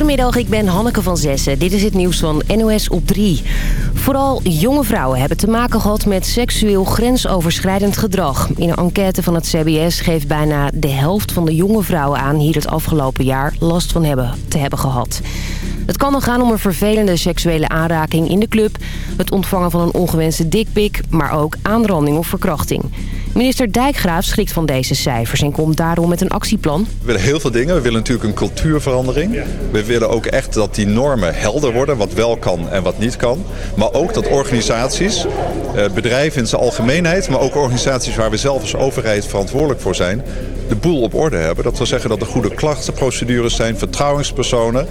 Goedemiddag, ik ben Hanneke van Zessen. Dit is het nieuws van NOS op 3. Vooral jonge vrouwen hebben te maken gehad met seksueel grensoverschrijdend gedrag. In een enquête van het CBS geeft bijna de helft van de jonge vrouwen aan... hier het afgelopen jaar last van hebben, te hebben gehad. Het kan dan gaan om een vervelende seksuele aanraking in de club... het ontvangen van een ongewenste dikpik, maar ook aanranding of verkrachting. Minister Dijkgraaf schrikt van deze cijfers en komt daarom met een actieplan. We willen heel veel dingen. We willen natuurlijk een cultuurverandering. We willen ook echt dat die normen helder worden, wat wel kan en wat niet kan. Maar ook dat organisaties, eh, bedrijven in zijn algemeenheid... maar ook organisaties waar we zelf als overheid verantwoordelijk voor zijn... de boel op orde hebben. Dat wil zeggen dat er goede klachtenprocedures zijn, vertrouwenspersonen...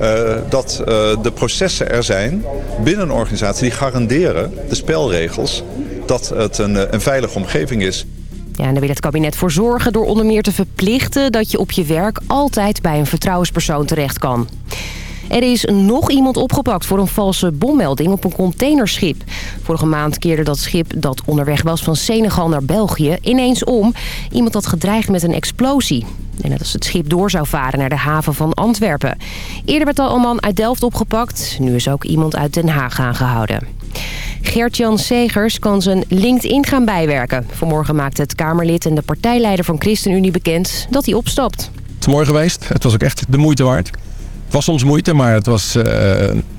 Uh, dat uh, de processen er zijn binnen een organisatie die garanderen de spelregels dat het een, een veilige omgeving is. Ja, en daar wil het kabinet voor zorgen door onder meer te verplichten... dat je op je werk altijd bij een vertrouwenspersoon terecht kan. Er is nog iemand opgepakt voor een valse bommelding op een containerschip. Vorige maand keerde dat schip dat onderweg was van Senegal naar België ineens om. Iemand had gedreigd met een explosie. En dat als het schip door zou varen naar de haven van Antwerpen. Eerder werd al een man uit Delft opgepakt. Nu is ook iemand uit Den Haag aangehouden. Gert-Jan Segers kan zijn LinkedIn gaan bijwerken. Vanmorgen maakte het Kamerlid en de partijleider van ChristenUnie bekend dat hij opstapt. Het is mooi geweest. Het was ook echt de moeite waard. Was soms moeite, maar het was uh,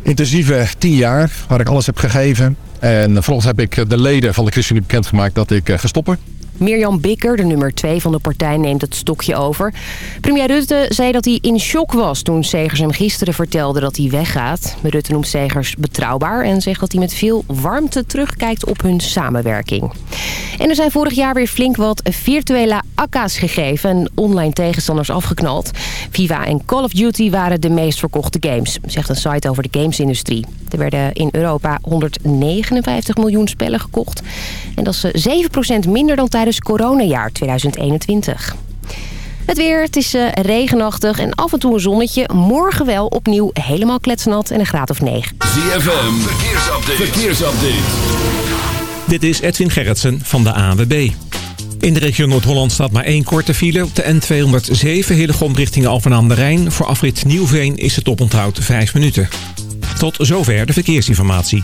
intensieve tien jaar waar ik alles heb gegeven. En vervolgens heb ik de leden van de ChristenUnie bekendgemaakt dat ik ga stoppen. Mirjam Bikker, de nummer 2 van de partij, neemt het stokje over. Premier Rutte zei dat hij in shock was toen Segers hem gisteren vertelde dat hij weggaat. Rutte noemt Segers betrouwbaar en zegt dat hij met veel warmte terugkijkt op hun samenwerking. En er zijn vorig jaar weer flink wat virtuele akka's gegeven en online tegenstanders afgeknald. FIFA en Call of Duty waren de meest verkochte games, zegt een site over de gamesindustrie. Er werden in Europa 159 miljoen spellen gekocht. En dat is 7% minder dan tijdens coronajaar 2021. Het weer, het is uh, regenachtig en af en toe een zonnetje. Morgen wel opnieuw helemaal kletsnat en een graad of 9. ZFM, verkeersupdate. verkeersupdate. Dit is Edwin Gerritsen van de ANWB. In de regio Noord-Holland staat maar één korte file. Op de N207 Hillegom richting Alphen aan de Rijn. Voor afrit Nieuwveen is het oponthoud 5 minuten. Tot zover de verkeersinformatie.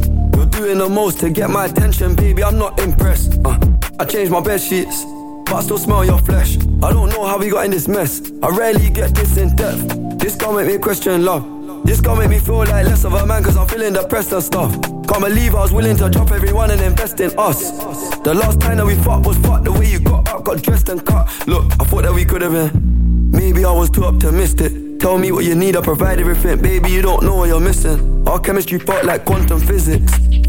Doing the most to get my attention, baby. I'm not impressed. Uh, I changed my bed sheets, but I still smell your flesh. I don't know how we got in this mess. I rarely get this in depth. This gon' make me question love. This gon' make me feel like less of a man, cause I'm feeling depressed and stuff. Can't believe I was willing to drop everyone and invest in us. The last time that we fought was fucked the way you got up, got dressed and cut. Look, I thought that we could have been. Maybe I was too optimistic. Tell me what you need, I provide everything. Baby, you don't know what you're missing. Our chemistry fought like quantum physics.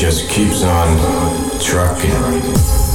Just keeps on trucking.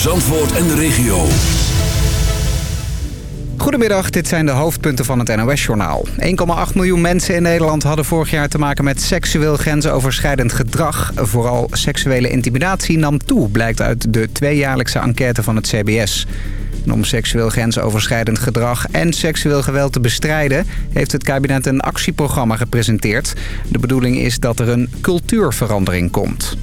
Zandvoort en de regio. Goedemiddag, dit zijn de hoofdpunten van het NOS-journaal. 1,8 miljoen mensen in Nederland hadden vorig jaar te maken met seksueel grensoverschrijdend gedrag. Vooral seksuele intimidatie nam toe, blijkt uit de tweejaarlijkse enquête van het CBS. Om seksueel grensoverschrijdend gedrag en seksueel geweld te bestrijden... heeft het kabinet een actieprogramma gepresenteerd. De bedoeling is dat er een cultuurverandering komt.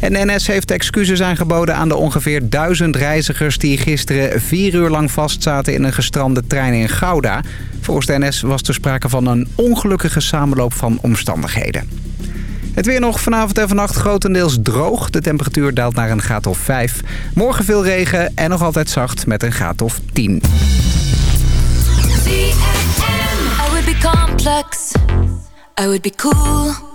En NS heeft excuses aangeboden aan de ongeveer duizend reizigers... die gisteren vier uur lang vastzaten in een gestrande trein in Gouda. Volgens NS was er sprake van een ongelukkige samenloop van omstandigheden. Het weer nog vanavond en vannacht grotendeels droog. De temperatuur daalt naar een graad of 5. Morgen veel regen en nog altijd zacht met een graad of 10. I would be complex. I would be cool.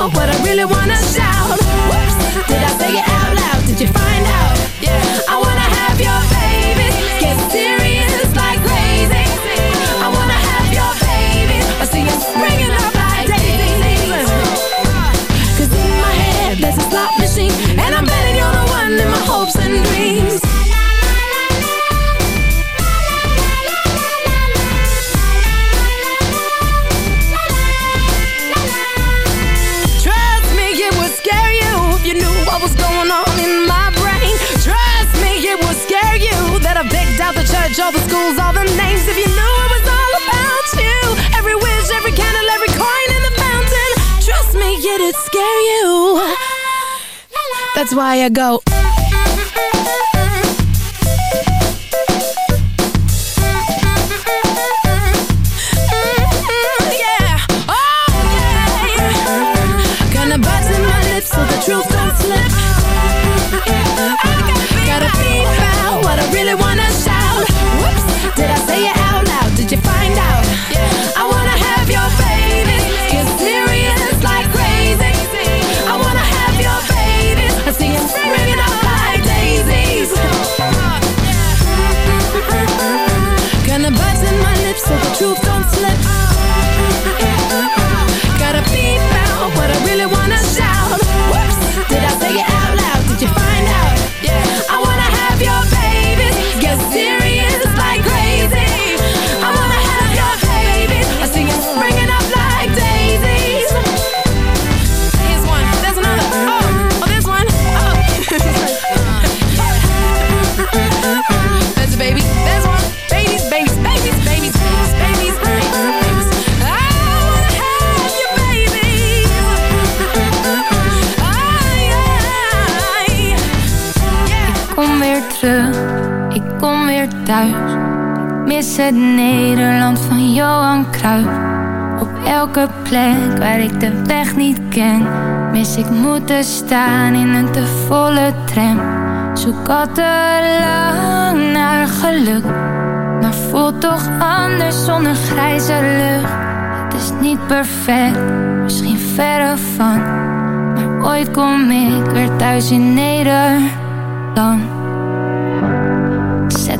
what I really wanna shout. Did I say it out I go. Ik kom weer thuis. Mis het Nederland van Johan Cruijff. Op elke plek waar ik de weg niet ken, mis ik moeten staan in een te volle tram. Zoek al te lang naar geluk, maar voelt toch anders zonder grijze lucht. Het is niet perfect, misschien verre van, maar ooit kom ik weer thuis in Nederland.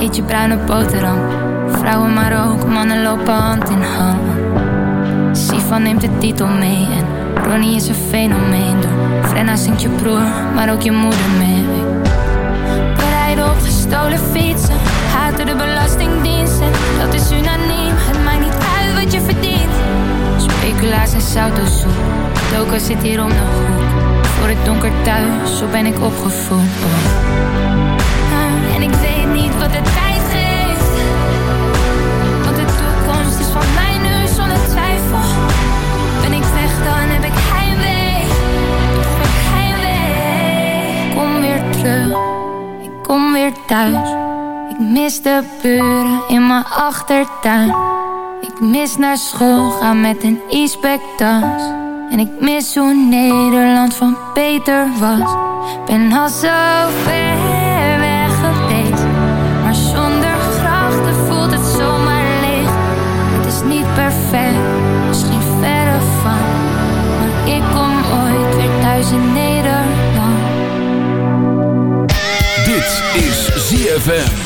Eet je bruine boterham. Vrouwen maar ook, mannen lopen hand in hand. Sivan neemt de titel mee en Ronnie is een fenomeen. Door Frenna zingt je broer, maar ook je moeder mee. Rijden op gestolen fietsen, haten de belastingdiensten. Dat is unaniem, het maakt niet uit wat je verdient. Speculaas en zoek, Toko zit hier om de hoek. Voor het donker thuis, zo ben ik opgevoed. Ik kom weer thuis. Ik mis de buren in mijn achtertuin. Ik mis naar school gaan met een e-spectas. En ik mis hoe Nederland van Peter was. Ben al zo ver ZFM.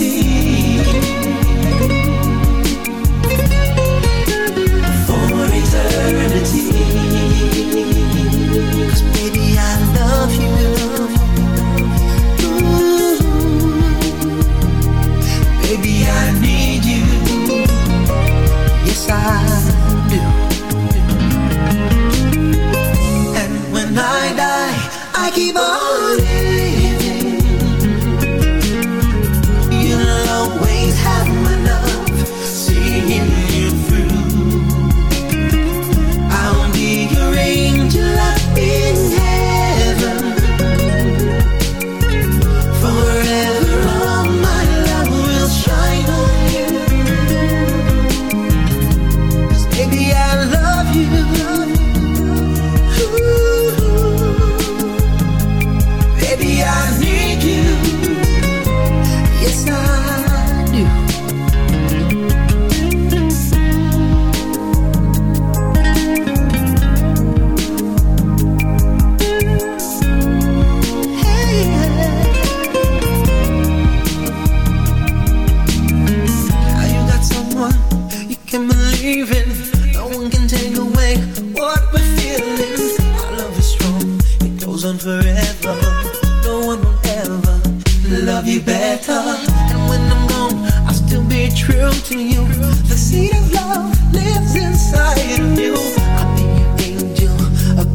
reality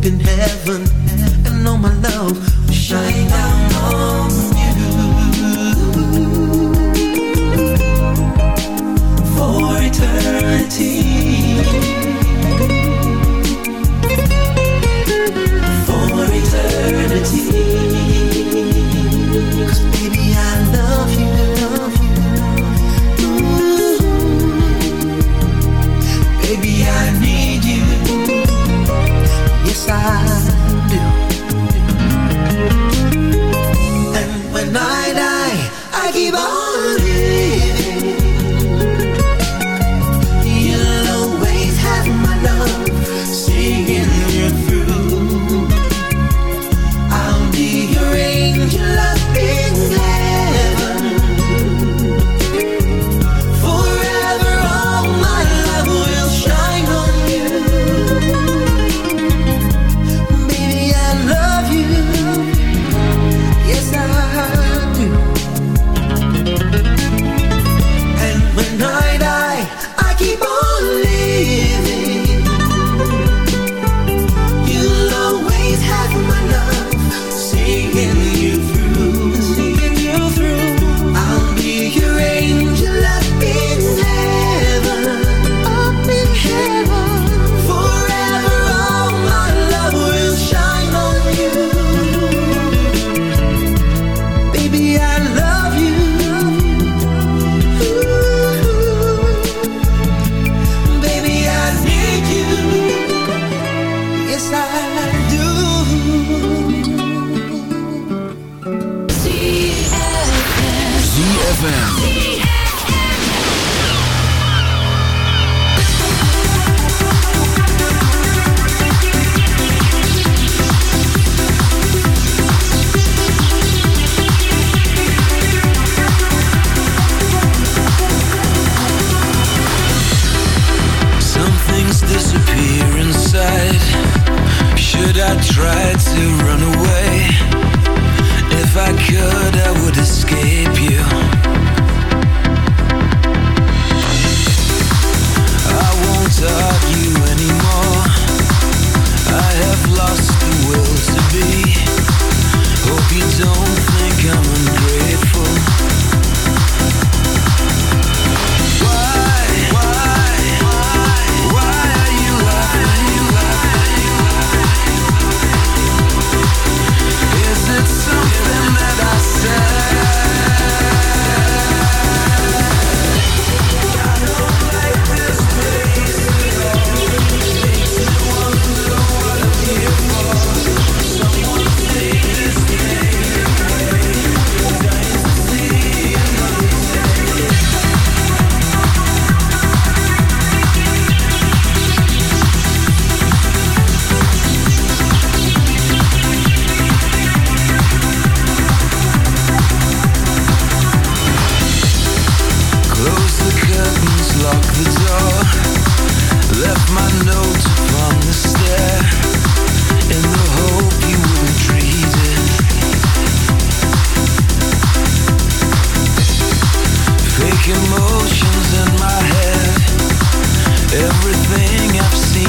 in heaven and all my love will shine ZFM. Emotions in my head. Everything I've seen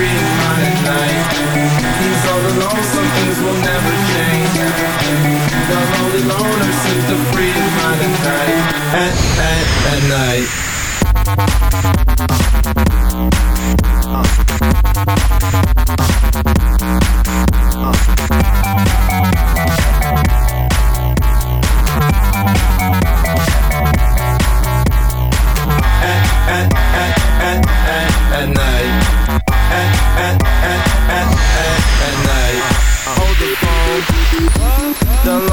his mind at night. All things will never change. The lonely at night. At, at, at night. at